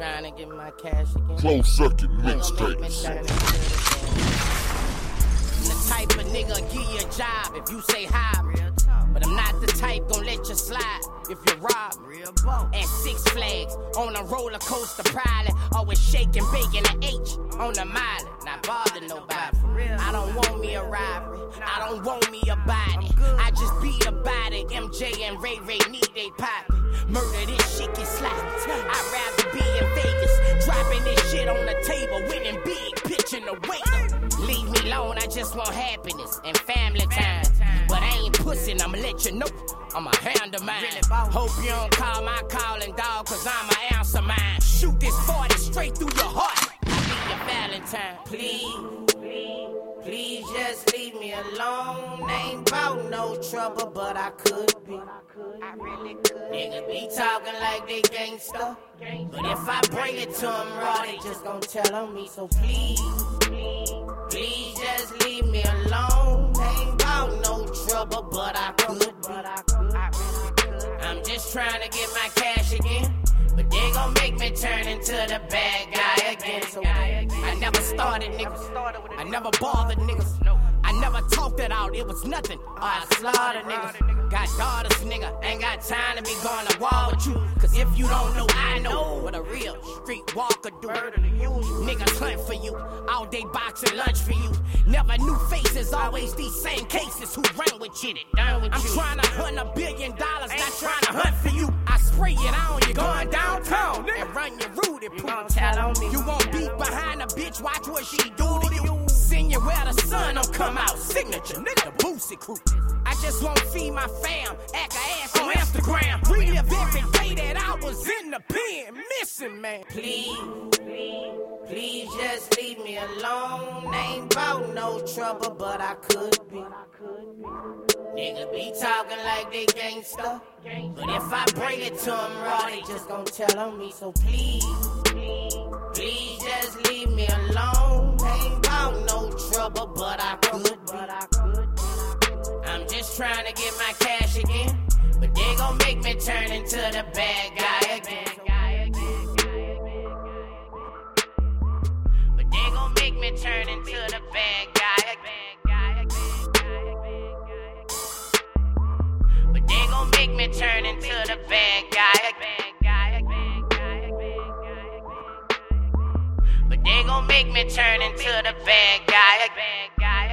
trying to get my cash again. Closed circuit They gon' make me mixtapes. the I'm the type of nigga give you a job if you say hi. But I'm not the type gon' let you slide if you rob me. At Six Flags, on a roller coaster, probably always shaking, baking an H on the mile. Not bother nobody. I don't want me a robbery. I don't want me a body. I just beat a body. MJ and Ray Ray need they poppy. Murder this shit get slapped. I'd rather the weight. Leave me alone, I just want happiness and family time. But I ain't pussy, I'ma let you know. I'm a handle mine. Hope you don't call my calling dog, cause I'ma answer mine. Shoot this 40 straight through your heart. I be your Valentine. Please, please, just leave me alone. Ain't bout no trouble, but I could be. I really could. Nigga be talking like they gangsta. But if I bring it to them raw, they just gon' tell on me. So please, please just leave me alone. Ain't bout no trouble, but I could be. I'm just trying to get my cash again. But they gon' make me turn into the bad guy started niggas. I never bothered niggas. I never talked it out, it was nothing. I slaughter niggas. Got daughters, nigga. Ain't got time to be going to war with you. Cause if you don't know, I know what a real street walker do. Niggas hunt for you. All day boxing lunch for you. Never new faces, always these same cases who run with shit. I'm trying to hunt a billion dollars, not trying to hunt for you. I spray it on you, going downtown and run your Rudy poo. You won't beat behind a bitch, watch what she do to you. Send you where the sun don't come out. Signature, nigga, the Boosie crew. I just won't feed my fam, act a ass on oh, Instagram. Relive every day that I was in the pen, missing, man. Please, please, please just leave me alone. Ain't bout no trouble, but I could be. Nigga be talking like they gangsta. But if I bring it to them raw, they just gon' tell on me. So please, please just leave me alone. Ain't bout no trouble, but I could be. I'm just trying to get my cash again. But they gon' make me turn into the bad guy again. But they gon' make me turn But they gon' make me turn into the bad guy.